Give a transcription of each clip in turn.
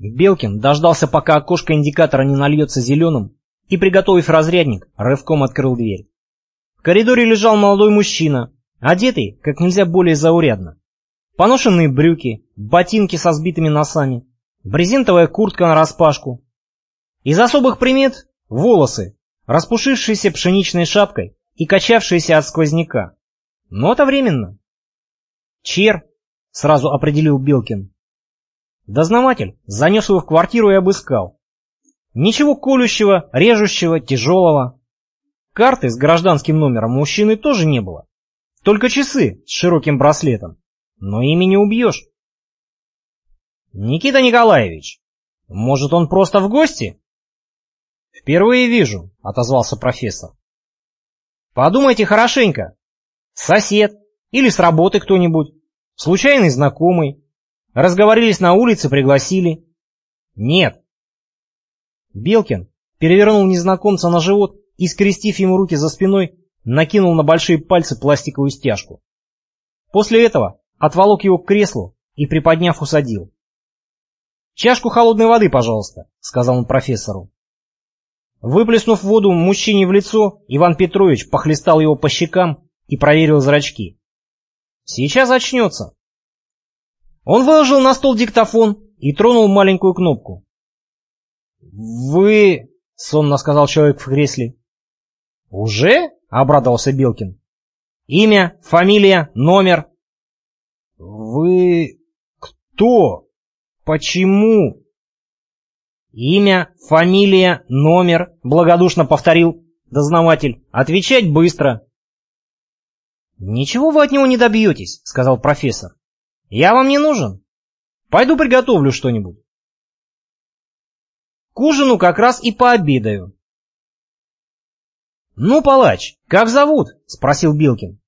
Белкин дождался, пока окошко индикатора не нальется зеленым, и, приготовив разрядник, рывком открыл дверь. В коридоре лежал молодой мужчина, одетый как нельзя более заурядно. Поношенные брюки, ботинки со сбитыми носами, брезентовая куртка нараспашку. Из особых примет — волосы, распушившиеся пшеничной шапкой и качавшиеся от сквозняка. Но это временно. «Чер», — сразу определил Белкин. Дознаватель занес его в квартиру и обыскал. Ничего колющего, режущего, тяжелого. Карты с гражданским номером мужчины тоже не было. Только часы с широким браслетом. Но ими не убьешь. «Никита Николаевич, может, он просто в гости?» «Впервые вижу», — отозвался профессор. «Подумайте хорошенько. Сосед или с работы кто-нибудь, случайный знакомый. Разговорились на улице, пригласили». «Нет, Белкин перевернул незнакомца на живот и, скрестив ему руки за спиной, накинул на большие пальцы пластиковую стяжку. После этого отволок его к креслу и, приподняв, усадил. «Чашку холодной воды, пожалуйста», — сказал он профессору. Выплеснув воду мужчине в лицо, Иван Петрович похлестал его по щекам и проверил зрачки. «Сейчас очнется». Он выложил на стол диктофон и тронул маленькую кнопку. «Вы...» — сонно сказал человек в кресле. «Уже?» — обрадовался Белкин. «Имя, фамилия, номер». «Вы... кто? Почему?» «Имя, фамилия, номер», — благодушно повторил дознаватель. «Отвечать быстро». «Ничего вы от него не добьетесь», — сказал профессор. «Я вам не нужен. Пойду приготовлю что-нибудь». К ужину как раз и пообедаю. «Ну, палач, как зовут?» — спросил Билкин.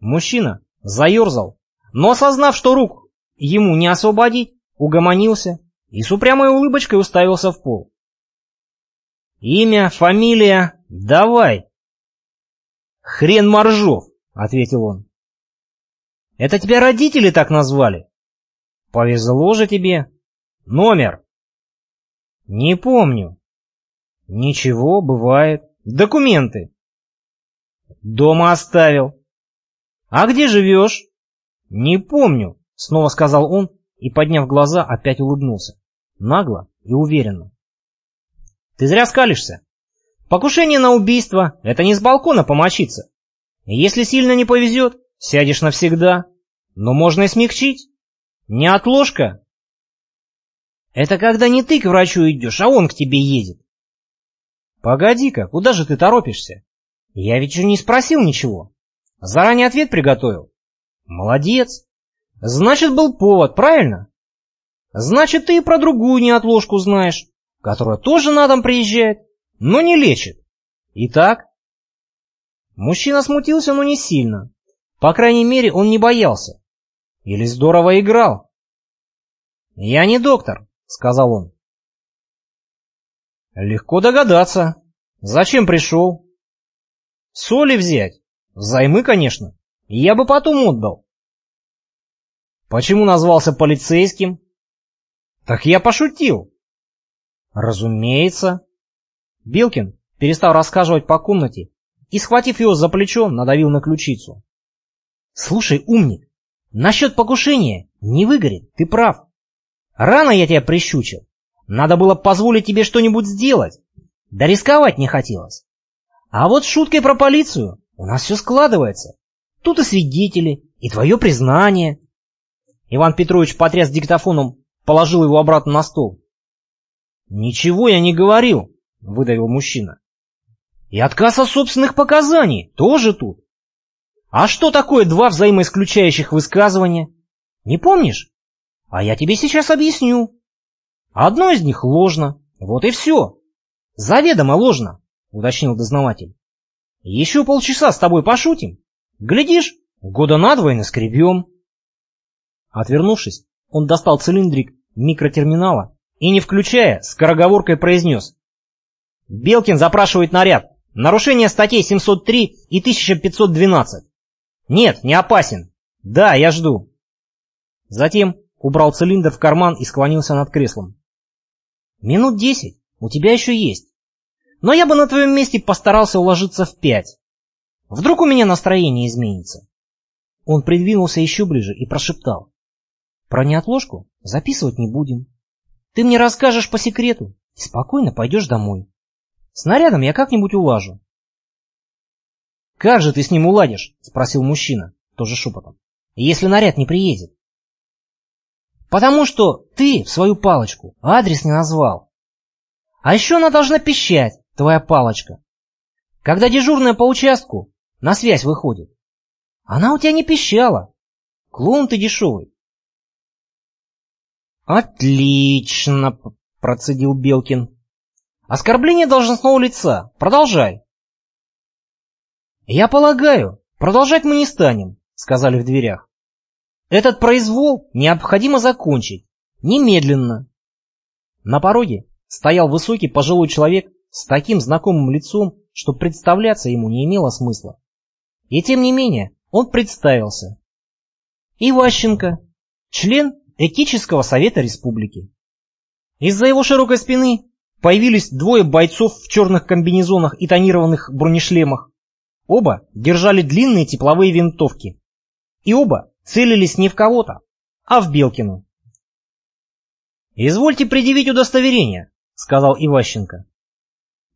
Мужчина заерзал, но, осознав, что рук ему не освободить, угомонился и с упрямой улыбочкой уставился в пол. «Имя, фамилия, давай!» «Хрен Моржов!» — ответил он. «Это тебя родители так назвали?» «Повезло же тебе!» «Номер!» Не помню. Ничего, бывает. Документы. Дома оставил. А где живешь? Не помню, снова сказал он и, подняв глаза, опять улыбнулся. Нагло и уверенно. Ты зря скалишься. Покушение на убийство — это не с балкона помочиться. Если сильно не повезет, сядешь навсегда. Но можно и смягчить. Не отложка, это когда не ты к врачу идешь, а он к тебе едет. Погоди-ка, куда же ты торопишься? Я ведь еще не спросил ничего. Заранее ответ приготовил. Молодец. Значит, был повод, правильно? Значит, ты и про другую неотложку знаешь, которая тоже на дом приезжает, но не лечит. Итак? Мужчина смутился, но не сильно. По крайней мере, он не боялся. Или здорово играл. Я не доктор, — сказал он. «Легко догадаться. Зачем пришел?» «Соли взять. Взаймы, конечно. Я бы потом отдал». «Почему назвался полицейским?» «Так я пошутил». «Разумеется». Билкин перестал рассказывать по комнате и, схватив его за плечо, надавил на ключицу. «Слушай, умник, насчет покушения не выгорит, ты прав. Рано я тебя прищучил. Надо было позволить тебе что-нибудь сделать. Да рисковать не хотелось. А вот шуткой про полицию у нас все складывается. Тут и свидетели, и твое признание. Иван Петрович потряс диктофоном, положил его обратно на стол. «Ничего я не говорил», — выдавил мужчина. «И отказ от собственных показаний тоже тут. А что такое два взаимоисключающих высказывания? Не помнишь? А я тебе сейчас объясню. Одно из них ложно, вот и все. Заведомо ложно, уточнил дознаватель. Еще полчаса с тобой пошутим. Глядишь, года на два и наскребем. Отвернувшись, он достал цилиндрик микротерминала и, не включая, скороговоркой произнес. Белкин запрашивает наряд. Нарушение статей 703 и 1512. Нет, не опасен. Да, я жду. Затем убрал цилиндр в карман и склонился над креслом. Минут десять у тебя еще есть. Но я бы на твоем месте постарался уложиться в пять. Вдруг у меня настроение изменится. Он придвинулся еще ближе и прошептал. Про неотложку записывать не будем. Ты мне расскажешь по секрету и спокойно пойдешь домой. Снарядом я как-нибудь улажу. «Как же ты с ним уладишь?» — спросил мужчина, тоже шепотом. «Если наряд не приедет?» «Потому что ты в свою палочку адрес не назвал. А еще она должна пищать, твоя палочка. Когда дежурная по участку на связь выходит. Она у тебя не пищала. Клоун ты дешевый. «Отлично!» — процедил Белкин. «Оскорбление должностного лица. Продолжай». «Я полагаю, продолжать мы не станем», — сказали в дверях. «Этот произвол необходимо закончить. Немедленно». На пороге стоял высокий пожилой человек с таким знакомым лицом, что представляться ему не имело смысла. И тем не менее он представился. Иващенко, член Этического совета республики. Из-за его широкой спины появились двое бойцов в черных комбинезонах и тонированных бронешлемах. Оба держали длинные тепловые винтовки. И оба целились не в кого-то, а в Белкину. «Извольте предъявить удостоверение», — сказал Иващенко.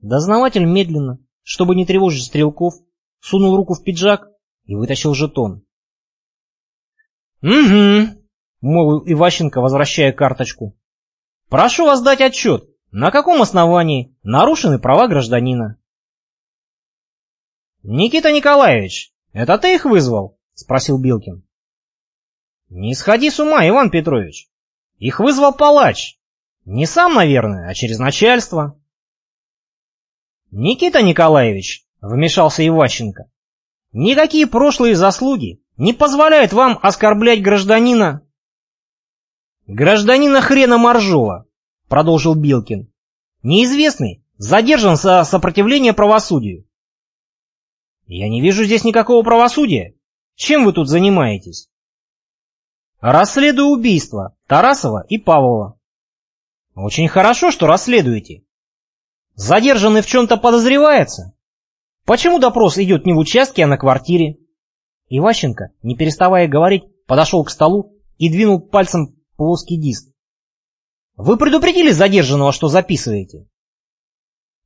Дознаватель медленно, чтобы не тревожить стрелков, сунул руку в пиджак и вытащил жетон. «Угу», молвил Иващенко, возвращая карточку. «Прошу вас дать отчет, на каком основании нарушены права гражданина?» «Никита Николаевич, это ты их вызвал?» — спросил Билкин. «Не сходи с ума, Иван Петрович. Их вызвал палач. Не сам, наверное, а через начальство». «Никита Николаевич», — вмешался Иващенко, — «никакие прошлые заслуги не позволяют вам оскорблять гражданина «Гражданина хрена Моржова», — продолжил Билкин. «Неизвестный задержан за сопротивление правосудию». «Я не вижу здесь никакого правосудия. Чем вы тут занимаетесь?» «Расследую убийство Тарасова и Павлова». «Очень хорошо, что расследуете. Задержанный в чем-то подозревается? Почему допрос идет не в участке, а на квартире?» Иващенко, не переставая говорить, подошел к столу и двинул пальцем плоский диск. «Вы предупредили задержанного, что записываете?»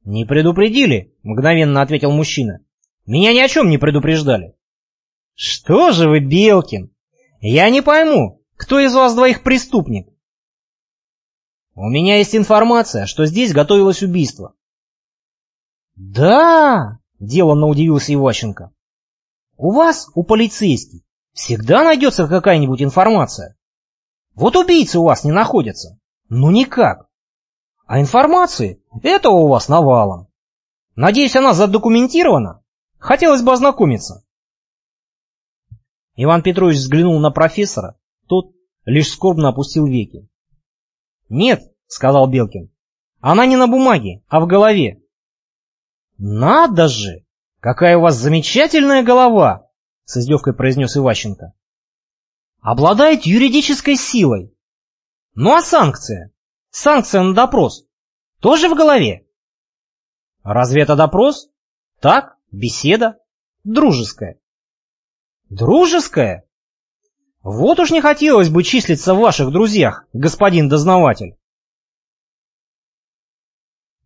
«Не предупредили», — мгновенно ответил мужчина. «Меня ни о чем не предупреждали». «Что же вы, Белкин? Я не пойму, кто из вас двоих преступник?» «У меня есть информация, что здесь готовилось убийство». «Да!» — деланно удивился Иващенко. «У вас, у полицейских, всегда найдется какая-нибудь информация. Вот убийцы у вас не находятся. Ну никак. А информации этого у вас навалом. Надеюсь, она задокументирована? Хотелось бы ознакомиться. Иван Петрович взглянул на профессора, тот лишь скорбно опустил веки. «Нет», — сказал Белкин, — «она не на бумаге, а в голове». «Надо же! Какая у вас замечательная голова!» — с издевкой произнес Иващенко обладает юридической силой. Ну а санкция? Санкция на допрос тоже в голове? Разве это допрос? Так, беседа, дружеская. Дружеская? Вот уж не хотелось бы числиться в ваших друзьях, господин дознаватель.